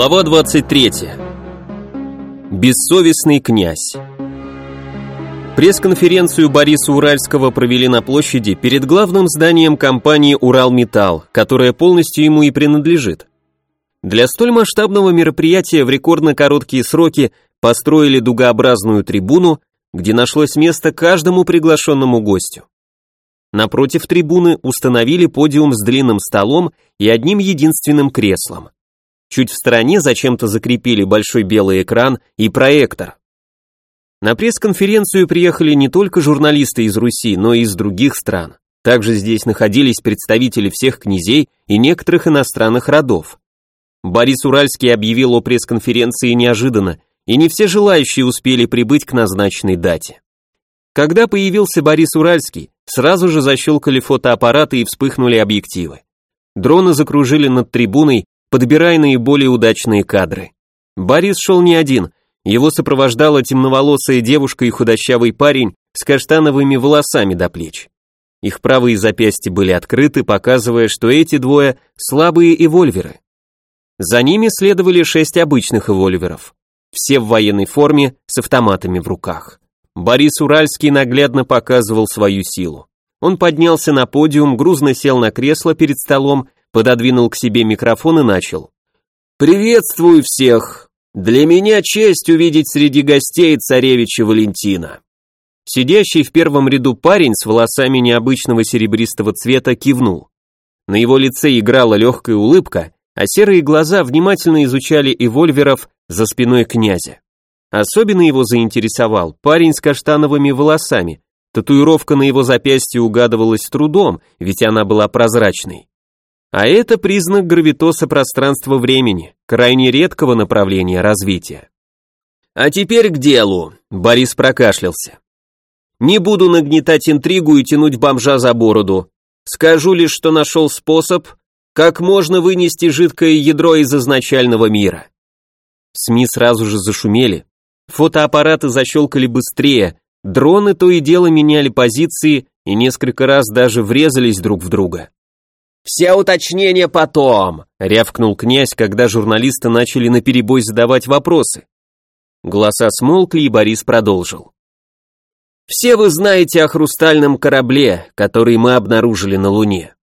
Глава 23. Бессовестный князь. Пресс-конференцию Бориса Уральского провели на площади перед главным зданием компании «Уралметалл», которая полностью ему и принадлежит. Для столь масштабного мероприятия в рекордно короткие сроки построили дугообразную трибуну, где нашлось место каждому приглашенному гостю. Напротив трибуны установили подиум с длинным столом и одним единственным креслом. Чуть в стороне зачем-то закрепили большой белый экран и проектор. На пресс-конференцию приехали не только журналисты из Руси, но и из других стран. Также здесь находились представители всех князей и некоторых иностранных родов. Борис Уральский объявил о пресс-конференции неожиданно, и не все желающие успели прибыть к назначенной дате. Когда появился Борис Уральский, сразу же защелкали фотоаппараты и вспыхнули объективы. Дроны закружили над трибуной, подбирая наиболее удачные кадры. Борис шел не один, его сопровождала темноволосая девушка и худощавый парень с каштановыми волосами до плеч. Их правые запястья были открыты, показывая, что эти двое слабые эвольверы. За ними следовали шесть обычных эвольверов, все в военной форме с автоматами в руках. Борис Уральский наглядно показывал свою силу. Он поднялся на подиум, грузно сел на кресло перед столом пододвинул к себе микрофон и начал. «Приветствую всех! Для меня честь увидеть среди гостей царевича Валентина». Сидящий в первом ряду парень с волосами необычного серебристого цвета кивнул. На его лице играла легкая улыбка, а серые глаза внимательно изучали эвольверов за спиной князя. Особенно его заинтересовал парень с каштановыми волосами. Татуировка на его запястье угадывалась с трудом, ведь она была прозрачной. А это признак гравитоса пространства-времени, крайне редкого направления развития. А теперь к делу, Борис прокашлялся. Не буду нагнетать интригу и тянуть бомжа за бороду. Скажу лишь, что нашел способ, как можно вынести жидкое ядро из изначального мира. СМИ сразу же зашумели, фотоаппараты защелкали быстрее, дроны то и дело меняли позиции и несколько раз даже врезались друг в друга. «Все уточнения потом», — рявкнул князь, когда журналисты начали наперебой задавать вопросы. Голоса смолкли, и Борис продолжил. «Все вы знаете о хрустальном корабле, который мы обнаружили на Луне.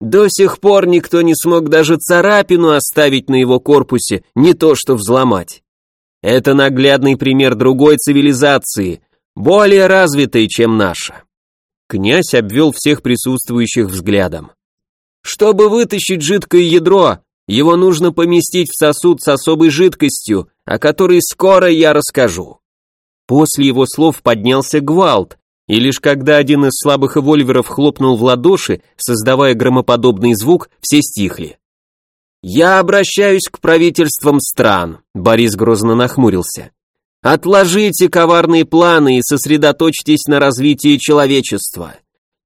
До сих пор никто не смог даже царапину оставить на его корпусе, не то что взломать. Это наглядный пример другой цивилизации, более развитой, чем наша». Князь обвел всех присутствующих взглядом. Чтобы вытащить жидкое ядро, его нужно поместить в сосуд с особой жидкостью, о которой скоро я расскажу. После его слов поднялся гвалт, и лишь когда один из слабых эвольверов хлопнул в ладоши, создавая громоподобный звук, все стихли. «Я обращаюсь к правительствам стран», — Борис грозно нахмурился. «Отложите коварные планы и сосредоточьтесь на развитии человечества.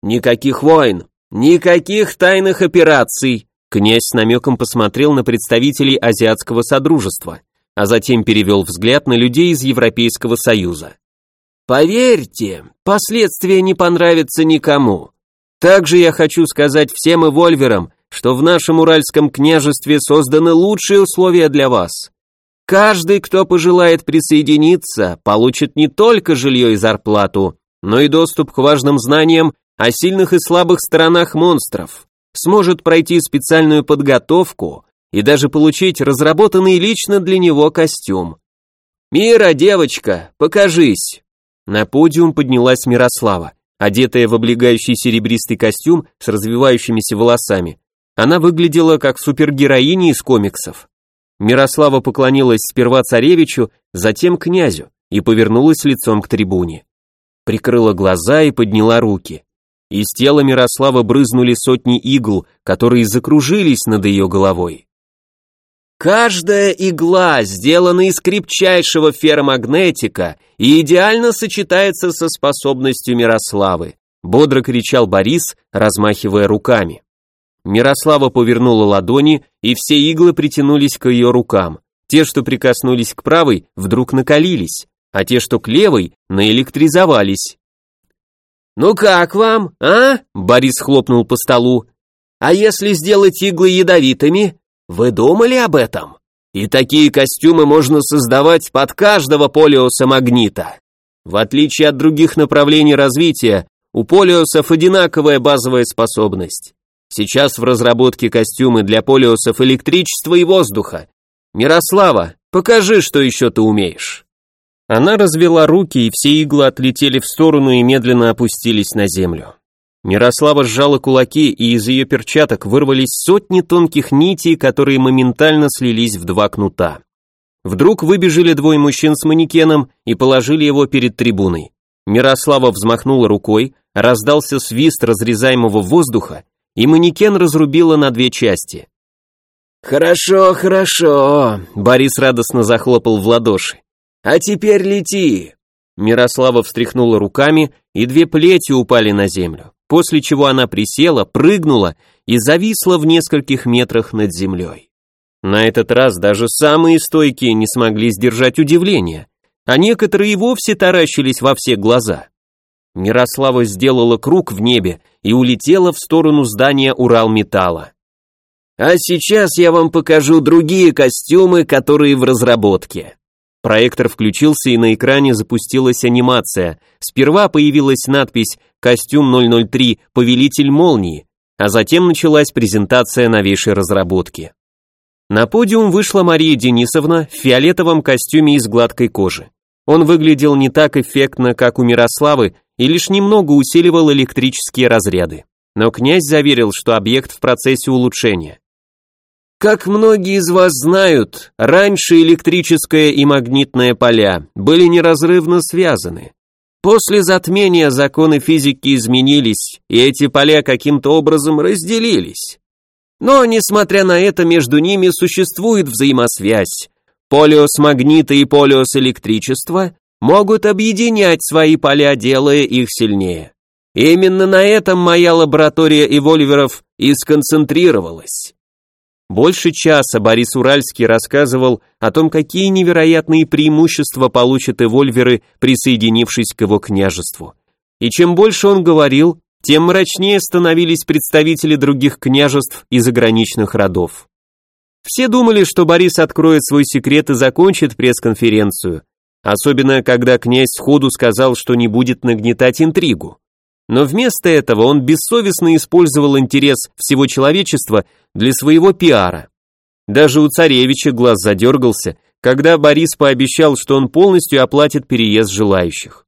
Никаких войн, «Никаких тайных операций!» Князь с намеком посмотрел на представителей Азиатского Содружества, а затем перевел взгляд на людей из Европейского Союза. «Поверьте, последствия не понравятся никому. Также я хочу сказать всем эвольверам, что в нашем Уральском княжестве созданы лучшие условия для вас. Каждый, кто пожелает присоединиться, получит не только жилье и зарплату, но и доступ к важным знаниям о сильных и слабых сторонах монстров, сможет пройти специальную подготовку и даже получить разработанный лично для него костюм. «Мира, девочка, покажись!» На подиум поднялась Мирослава, одетая в облегающий серебристый костюм с развивающимися волосами. Она выглядела как супергероиня из комиксов. Мирослава поклонилась сперва царевичу, затем князю и повернулась лицом к трибуне. Прикрыла глаза и подняла руки. Из тела Мирослава брызнули сотни игл, которые закружились над ее головой. Каждая игла сделана из крепчайшего ферромагнетика и идеально сочетается со способностью Мирославы, бодро кричал Борис, размахивая руками. Мирослава повернула ладони, и все иглы притянулись к ее рукам. Те, что прикоснулись к правой, вдруг накалились, а те, что к левой, наэлектризовались. «Ну как вам, а?» — Борис хлопнул по столу. «А если сделать иглы ядовитыми? Вы думали об этом? И такие костюмы можно создавать под каждого полиоса магнита. В отличие от других направлений развития, у полиосов одинаковая базовая способность. Сейчас в разработке костюмы для полиосов электричества и воздуха. Мирослава, покажи, что еще ты умеешь. Она развела руки, и все иглы отлетели в сторону и медленно опустились на землю. Мирослава сжала кулаки, и из ее перчаток вырвались сотни тонких нитей, которые моментально слились в два кнута. Вдруг выбежали двое мужчин с манекеном и положили его перед трибуной. Мирослава взмахнула рукой, раздался свист разрезаемого воздуха, и манекен разрубила на две части. «Хорошо, хорошо», — Борис радостно захлопал в ладоши. «А теперь лети!» Мирослава встряхнула руками, и две плети упали на землю, после чего она присела, прыгнула и зависла в нескольких метрах над землей. На этот раз даже самые стойкие не смогли сдержать удивление, а некоторые и вовсе таращились во все глаза. Мирослава сделала круг в небе и улетела в сторону здания Уралметалла. А сейчас я вам покажу другие костюмы, которые в разработке. Проектор включился и на экране запустилась анимация. Сперва появилась надпись «Костюм 003. Повелитель молнии», а затем началась презентация новейшей разработки. На подиум вышла Мария Денисовна в фиолетовом костюме из гладкой кожи. Он выглядел не так эффектно, как у Мирославы, и лишь немного усиливал электрические разряды. Но князь заверил, что объект в процессе улучшения. Как многие из вас знают, раньше электрическое и магнитное поля были неразрывно связаны. После затмения законы физики изменились, и эти поля каким-то образом разделились. Но, несмотря на это, между ними существует взаимосвязь. Полиос магнита и полиос электричества могут объединять свои поля, делая их сильнее. Именно на этом моя лаборатория эвольверов и сконцентрировалась. Больше часа Борис Уральский рассказывал о том, какие невероятные преимущества получат эвольверы, присоединившись к его княжеству. И чем больше он говорил, тем мрачнее становились представители других княжеств и заграничных родов. Все думали, что Борис откроет свой секрет и закончит пресс-конференцию, особенно когда князь сходу сказал, что не будет нагнетать интригу. Но вместо этого он бессовестно использовал интерес всего человечества для своего пиара. Даже у царевича глаз задергался, когда Борис пообещал, что он полностью оплатит переезд желающих.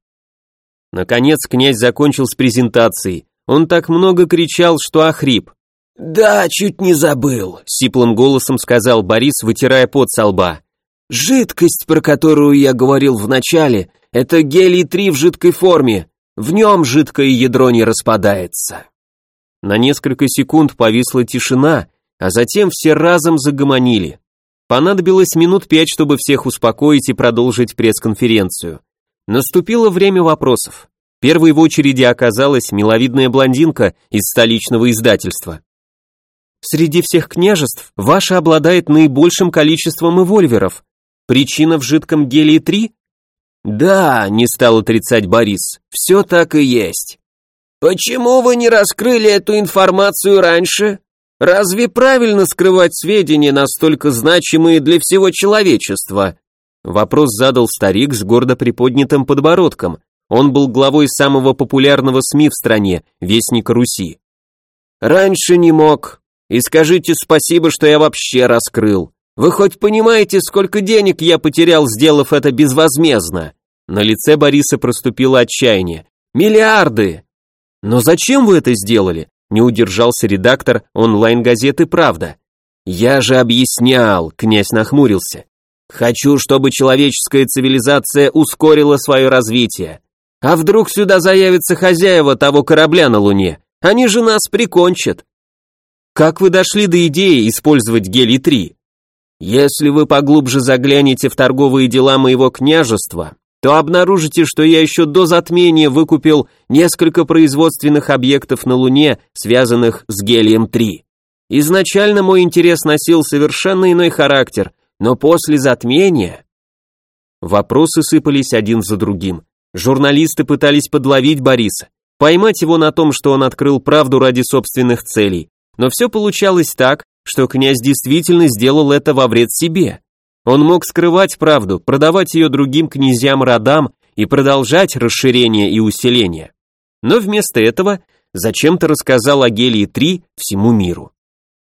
Наконец князь закончил с презентацией. Он так много кричал, что охрип. «Да, чуть не забыл», — сиплым голосом сказал Борис, вытирая пот со лба. «Жидкость, про которую я говорил в начале, это гелий-3 в жидкой форме. В нем жидкое ядро не распадается. На несколько секунд повисла тишина, а затем все разом загомонили. Понадобилось минут пять, чтобы всех успокоить и продолжить пресс-конференцию. Наступило время вопросов. Первой в очереди оказалась миловидная блондинка из столичного издательства. Среди всех княжеств ваша обладает наибольшим количеством эвольверов. Причина в жидком гелии-3? «Да», — не стал отрицать Борис, — «все так и есть». «Почему вы не раскрыли эту информацию раньше? Разве правильно скрывать сведения, настолько значимые для всего человечества?» Вопрос задал старик с гордо приподнятым подбородком. Он был главой самого популярного СМИ в стране, Вестника Руси. «Раньше не мог. И скажите спасибо, что я вообще раскрыл. Вы хоть понимаете, сколько денег я потерял, сделав это безвозмездно? На лице Бориса проступило отчаяние. Миллиарды! Но зачем вы это сделали? Не удержался редактор онлайн-газеты «Правда». Я же объяснял, князь нахмурился. Хочу, чтобы человеческая цивилизация ускорила свое развитие. А вдруг сюда заявятся хозяева того корабля на Луне? Они же нас прикончат. Как вы дошли до идеи использовать гелий-3? Если вы поглубже заглянете в торговые дела моего княжества, то обнаружите, что я еще до затмения выкупил несколько производственных объектов на Луне, связанных с гелием-3. Изначально мой интерес носил совершенно иной характер, но после затмения... Вопросы сыпались один за другим. Журналисты пытались подловить Бориса, поймать его на том, что он открыл правду ради собственных целей, но все получалось так, что князь действительно сделал это во вред себе. Он мог скрывать правду, продавать ее другим князьям-родам и продолжать расширение и усиление. Но вместо этого зачем-то рассказал о Гелии-3 всему миру.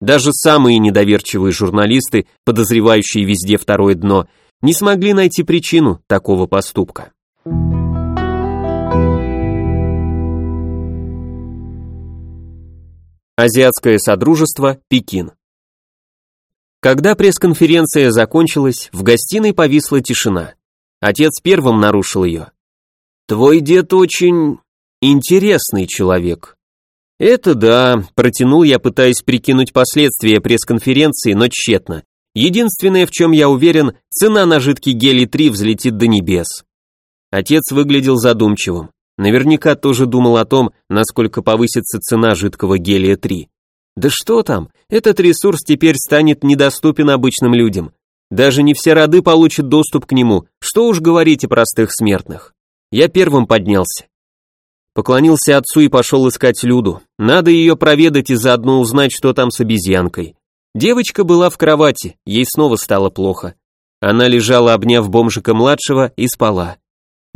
Даже самые недоверчивые журналисты, подозревающие везде второе дно, не смогли найти причину такого поступка. Азиатское Содружество, Пекин. Когда пресс-конференция закончилась, в гостиной повисла тишина. Отец первым нарушил ее. «Твой дед очень интересный человек». «Это да», – протянул я, пытаясь прикинуть последствия пресс-конференции, но тщетно. Единственное, в чем я уверен, цена на жидкий гелий-3 взлетит до небес. Отец выглядел задумчивым. Наверняка тоже думал о том, насколько повысится цена жидкого гелия-3. Да что там, этот ресурс теперь станет недоступен обычным людям. Даже не все роды получат доступ к нему, что уж говорить о простых смертных. Я первым поднялся. Поклонился отцу и пошел искать Люду. Надо ее проведать и заодно узнать, что там с обезьянкой. Девочка была в кровати, ей снова стало плохо. Она лежала, обняв бомжика-младшего, и спала.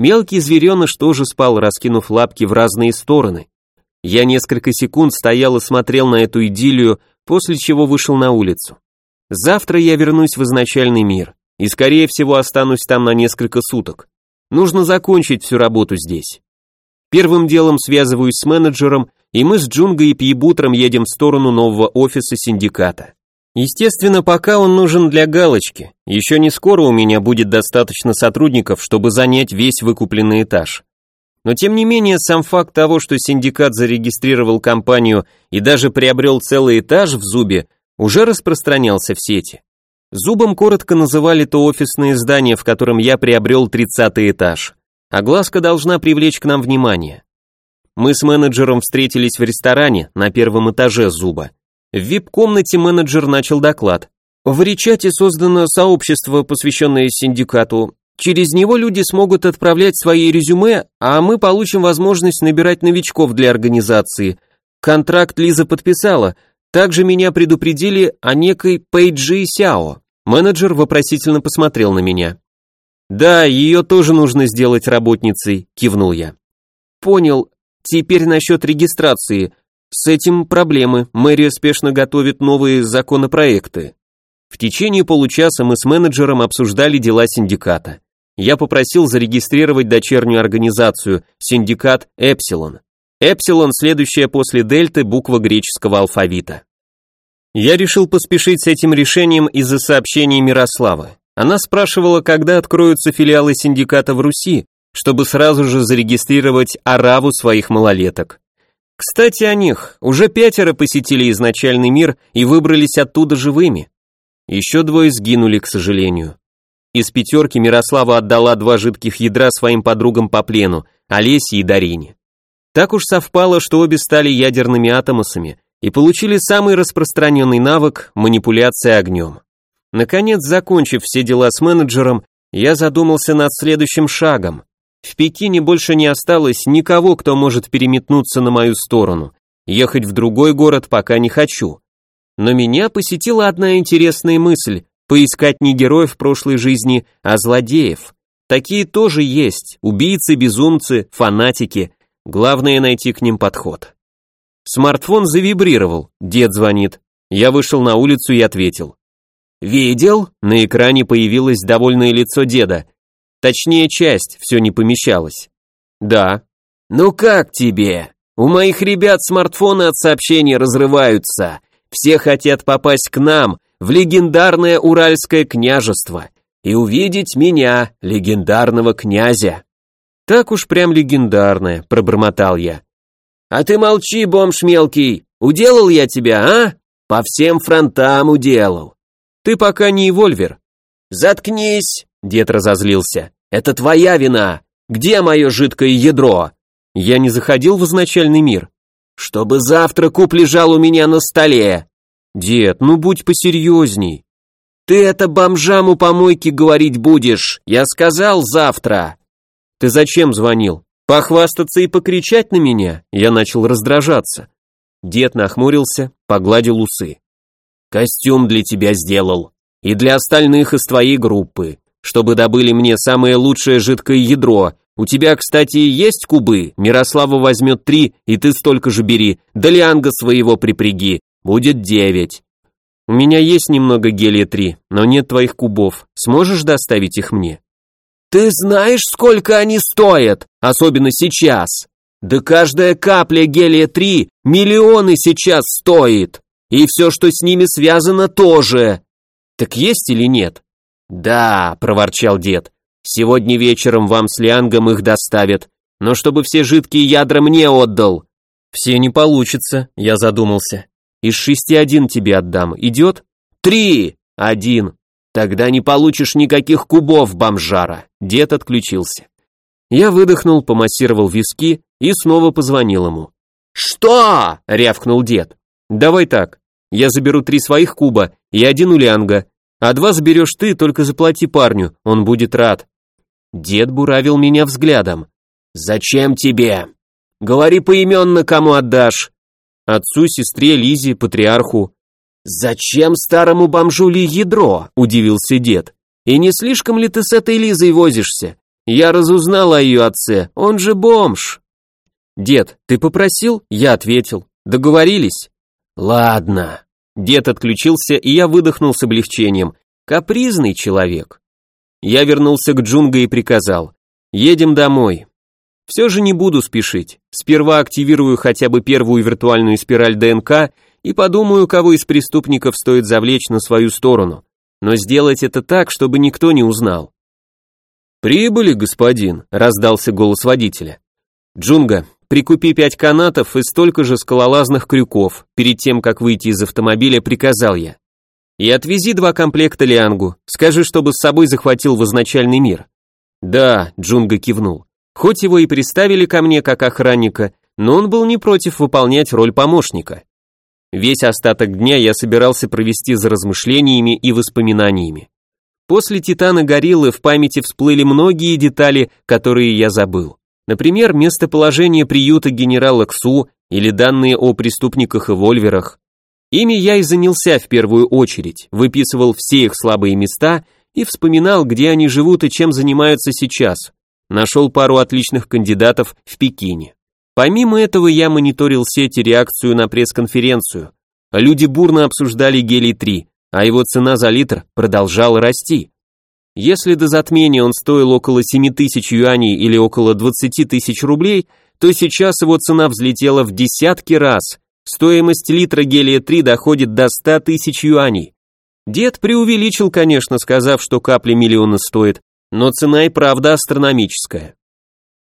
Мелкий звереныш тоже спал, раскинув лапки в разные стороны. Я несколько секунд стоял и смотрел на эту идиллию, после чего вышел на улицу. Завтра я вернусь в изначальный мир, и скорее всего останусь там на несколько суток. Нужно закончить всю работу здесь. Первым делом связываюсь с менеджером, и мы с Джунго и Пьебутром едем в сторону нового офиса синдиката. Естественно, пока он нужен для галочки. Еще не скоро у меня будет достаточно сотрудников, чтобы занять весь выкупленный этаж. Но тем не менее, сам факт того, что синдикат зарегистрировал компанию и даже приобрел целый этаж в Зубе, уже распространялся в сети. Зубом коротко называли то офисное здание, в котором я приобрел 30 этаж. А глазка должна привлечь к нам внимание. Мы с менеджером встретились в ресторане на первом этаже Зуба. В вип-комнате менеджер начал доклад. В Ричате создано сообщество, посвященное синдикату. Через него люди смогут отправлять свои резюме, а мы получим возможность набирать новичков для организации. Контракт Лиза подписала. Также меня предупредили о некой Пейджи Сяо. Менеджер вопросительно посмотрел на меня. «Да, ее тоже нужно сделать работницей», – кивнул я. «Понял. Теперь насчет регистрации. С этим проблемы, мэрия спешно готовит новые законопроекты. В течение получаса мы с менеджером обсуждали дела синдиката. Я попросил зарегистрировать дочернюю организацию, синдикат Эпсилон. Эпсилон – следующая после дельты буква греческого алфавита. Я решил поспешить с этим решением из-за сообщений Мирославы. Она спрашивала, когда откроются филиалы синдиката в Руси, чтобы сразу же зарегистрировать араву своих малолеток. Кстати, о них. Уже пятеро посетили изначальный мир и выбрались оттуда живыми. Еще двое сгинули, к сожалению. Из пятерки Мирослава отдала два жидких ядра своим подругам по плену, Олесе и Дарине. Так уж совпало, что обе стали ядерными атомосами и получили самый распространенный навык – манипуляция огнем. Наконец, закончив все дела с менеджером, я задумался над следующим шагом. В Пекине больше не осталось никого, кто может переметнуться на мою сторону. Ехать в другой город пока не хочу. Но меня посетила одна интересная мысль – поискать не героев прошлой жизни, а злодеев. Такие тоже есть, убийцы, безумцы, фанатики. Главное найти к ним подход. Смартфон завибрировал, дед звонит. Я вышел на улицу и ответил. «Видел?» На экране появилось довольное лицо деда. Точнее, часть, все не помещалось. Да. Ну как тебе? У моих ребят смартфоны от сообщений разрываются. Все хотят попасть к нам, в легендарное Уральское княжество, и увидеть меня, легендарного князя. Так уж прям легендарное, пробормотал я. А ты молчи, бомж мелкий, уделал я тебя, а? По всем фронтам уделал. Ты пока не Вольвер. Заткнись, Дед разозлился. «Это твоя вина! Где мое жидкое ядро?» «Я не заходил в изначальный мир». «Чтобы завтра куб лежал у меня на столе!» «Дед, ну будь посерьезней!» «Ты это бомжам у помойки говорить будешь! Я сказал завтра!» «Ты зачем звонил? Похвастаться и покричать на меня?» Я начал раздражаться. Дед нахмурился, погладил усы. «Костюм для тебя сделал. И для остальных из твоей группы, чтобы добыли мне самое лучшее жидкое ядро. У тебя, кстати, есть кубы, Мирослава возьмет три, и ты столько же бери, да Лианга своего припряги, будет девять. У меня есть немного гелия-3, но нет твоих кубов, сможешь доставить их мне? Ты знаешь, сколько они стоят, особенно сейчас? Да каждая капля гелия-3 миллионы сейчас стоит. И все, что с ними связано, тоже. Так есть или нет? Да, проворчал дед. Сегодня вечером вам с Лиангом их доставят, но чтобы все жидкие ядра мне отдал. Все не получится, я задумался. Из шести один тебе отдам, идет? Три! Один. Тогда не получишь никаких кубов, бомжара. Дед отключился. Я выдохнул, помассировал виски и снова позвонил ему. «Что?» — рявкнул дед. «Давай так. Я заберу три своих куба и один у Лянга, а два заберешь ты, только заплати парню, он будет рад». Дед буравил меня взглядом. «Зачем тебе? Говори поименно, кому отдашь». Отцу, сестре, Лизе, патриарху. «Зачем старому бомжу ли ядро?» – удивился дед. «И не слишком ли ты с этой Лизой возишься? Я разузнал о ее отце, он же бомж». «Дед, ты попросил?» Я ответил. «Договорились?» «Ладно». Дед отключился, и я выдохнул с облегчением. Капризный человек. Я вернулся к Джунга и приказал. «Едем домой». Все же не буду спешить. Сперва активирую хотя бы первую виртуальную спираль ДНК и подумаю, кого из преступников стоит завлечь на свою сторону. Но сделать это так, чтобы никто не узнал. «Прибыли, господин», — раздался голос водителя. «Джунга, прикупи пять канатов и столько же скалолазных крюков. Перед тем, как выйти из автомобиля, приказал я. И отвези два комплекта Лиангу. Скажи, чтобы с собой захватил в изначальный мир. Да, Джунга кивнул. Хоть его и приставили ко мне как охранника, но он был не против выполнять роль помощника. Весь остаток дня я собирался провести за размышлениями и воспоминаниями. После Титана Гориллы в памяти всплыли многие детали, которые я забыл. Например, местоположение приюта генерала Ксу или данные о преступниках и вольверах. Ими я и занялся в первую очередь, выписывал все их слабые места и вспоминал, где они живут и чем занимаются сейчас. Нашел пару отличных кандидатов в Пекине. Помимо этого я мониторил сеть и реакцию на пресс-конференцию. Люди бурно обсуждали гелий-3, а его цена за литр продолжала расти. Если до затмения он стоил около 7 тысяч юаней или около 20 тысяч рублей, то сейчас его цена взлетела в десятки раз. Стоимость литра гелия-3 доходит до 100 тысяч юаней. Дед преувеличил, конечно, сказав, что капли миллиона стоит, но цена и правда астрономическая.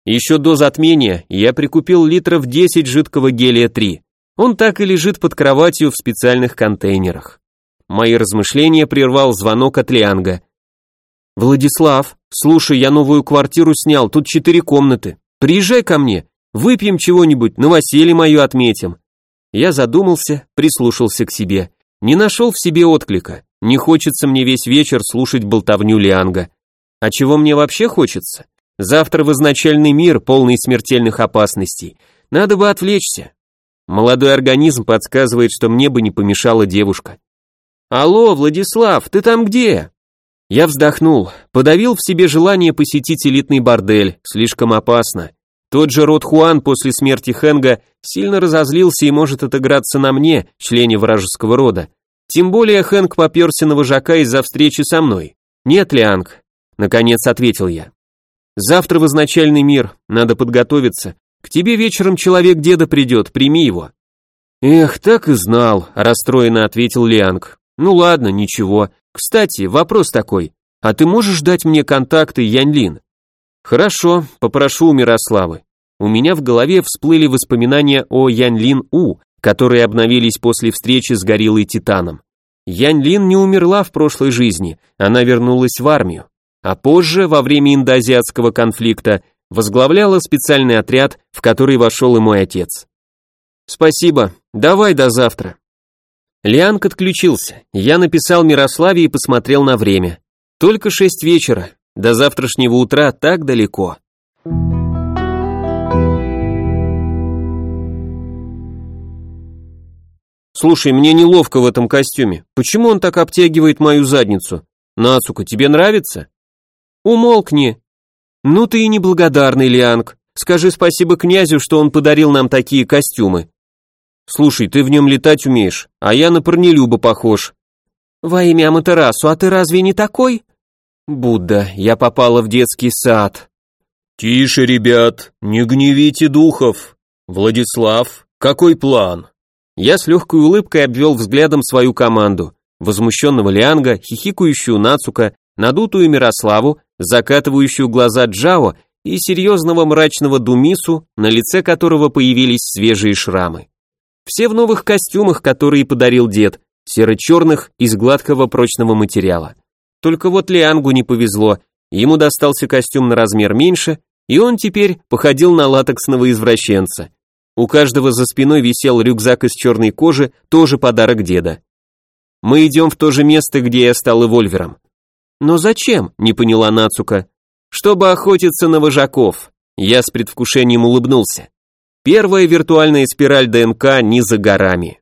Еще до затмения я прикупил литров 10 жидкого гелия-3. Он так и лежит под кроватью в специальных контейнерах. Мои размышления прервал звонок от Лианга. «Владислав, слушай, я новую квартиру снял, тут четыре комнаты. Приезжай ко мне, выпьем чего-нибудь, новоселье мое отметим». Я задумался, прислушался к себе. Не нашел в себе отклика. Не хочется мне весь вечер слушать болтовню Лианга. А чего мне вообще хочется? Завтра в изначальный мир, полный смертельных опасностей. Надо бы отвлечься. Молодой организм подсказывает, что мне бы не помешала девушка. «Алло, Владислав, ты там где?» Я вздохнул, подавил в себе желание посетить элитный бордель, слишком опасно. Тот же Род Хуан после смерти Хенга сильно разозлился и может отыграться на мне, члене вражеского рода. Тем более Хэнг поперся на вожака из-за встречи со мной. Нет, Лианг, наконец ответил я. Завтра в изначальный мир, надо подготовиться. К тебе вечером человек деда придет, прими его. Эх, так и знал, расстроенно ответил Лианг. Ну ладно, ничего. Кстати, вопрос такой. А ты можешь дать мне контакты Яньлин? Хорошо, попрошу у Мирославы. У меня в голове всплыли воспоминания о Яньлин У, которые обновились после встречи с гориллой Титаном. Яньлин не умерла в прошлой жизни, она вернулась в армию. А позже, во время индоазиатского конфликта, возглавляла специальный отряд, в который вошел и мой отец. Спасибо, давай до завтра. Лианг отключился. Я написал Мирославе и посмотрел на время. Только шесть вечера. До завтрашнего утра так далеко. Слушай, мне неловко в этом костюме. Почему он так обтягивает мою задницу? Нацука, тебе нравится? Умолкни. Ну ты и неблагодарный, Лианг. Скажи спасибо князю, что он подарил нам такие костюмы. Слушай, ты в нем летать умеешь, а я на парнелюба похож. Во имя Аматерасу, а ты разве не такой? Будда, я попала в детский сад. Тише, ребят, не гневите духов. Владислав, какой план? Я с легкой улыбкой обвел взглядом свою команду. Возмущенного Лианга, хихикающую Нацука, надутую Мирославу, закатывающую глаза Джао и серьезного мрачного Думису, на лице которого появились свежие шрамы. Все в новых костюмах, которые подарил дед, серо-черных, из гладкого прочного материала. Только вот Лиангу не повезло, ему достался костюм на размер меньше, и он теперь походил на латексного извращенца. У каждого за спиной висел рюкзак из черной кожи, тоже подарок деда. Мы идем в то же место, где я стал эвольвером. Но зачем? Не поняла Нацука. Чтобы охотиться на вожаков. Я с предвкушением улыбнулся. Первая виртуальная спираль ДНК не за горами.